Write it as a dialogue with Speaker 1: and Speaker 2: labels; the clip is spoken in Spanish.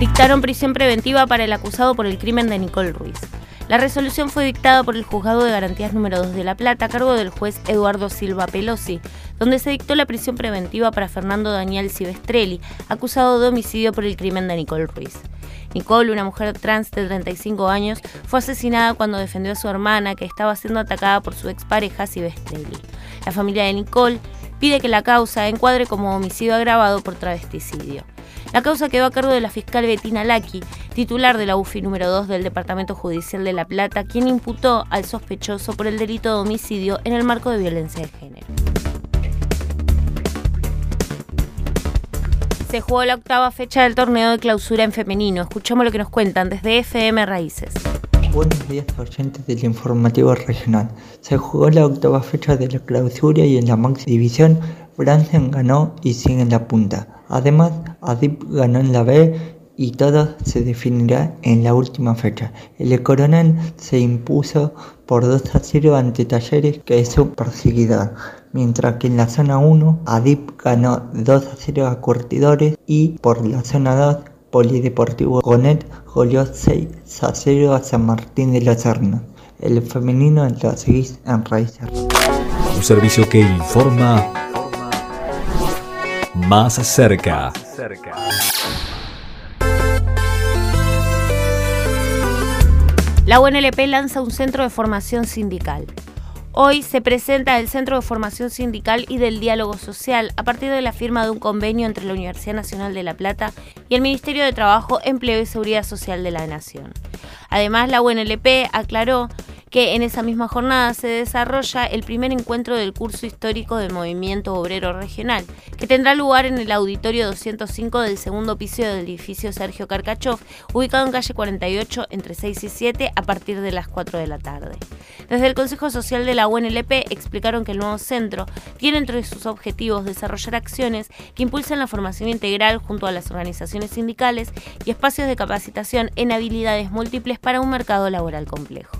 Speaker 1: Dictaron prisión preventiva para el acusado por el crimen de Nicole Ruiz. La resolución fue dictada por el Juzgado de Garantías número 2 de La Plata a cargo del juez Eduardo Silva Pelosi, donde se dictó la prisión preventiva para Fernando Daniel Silvestrelli, acusado de homicidio por el crimen de Nicole Ruiz. Nicole, una mujer trans de 35 años, fue asesinada cuando defendió a su hermana que estaba siendo atacada por su expareja Silvestrelli. La familia de Nicole pide que la causa encuadre como homicidio agravado por travesticidio. La causa quedó a cargo de la fiscal Betina Laki, titular de la UFI número 2 del Departamento Judicial de La Plata, quien imputó al sospechoso por el delito de homicidio en el marco de violencia de género. Se jugó la octava fecha del torneo de clausura en femenino. Escuchamos lo que nos cuentan desde FM Raíces.
Speaker 2: Buenos días oyentes del informativo regional. Se jugó la octava fecha de la clausura y en la máxima división Bransen ganó y sigue en la punta. Además, Adip ganó en la B y todo se definirá en la última fecha. El Coronel se impuso por 2 a 0 ante Talleres, que es su perseguidor, mientras que en la zona 1 Adip ganó 2 a 0 a Curtidores y por la zona 2 Polideportivo Gonet goleó 6 a 0 a San Martín de los Hornos. El femenino lo seguís en Raíces.
Speaker 3: Un servicio que informa más cerca.
Speaker 1: La UNLP lanza un centro de formación sindical. Hoy se presenta el Centro de Formación Sindical y del Diálogo Social a partir de la firma de un convenio entre la Universidad Nacional de La Plata y el Ministerio de Trabajo, Empleo y Seguridad Social de la Nación. Además, la UNLP aclaró que en esa misma jornada se desarrolla el primer encuentro del curso histórico del Movimiento Obrero Regional, que tendrá lugar en el auditorio 205 del segundo piso del edificio Sergio Carcachov, ubicado en calle 48 entre 6 y 7 a partir de las 4 de la tarde. Desde el Consejo Social de la UNLP explicaron que el nuevo centro tiene entre sus objetivos desarrollar acciones que impulsen la formación integral junto a las organizaciones sindicales y espacios de capacitación en habilidades múltiples para un mercado laboral complejo.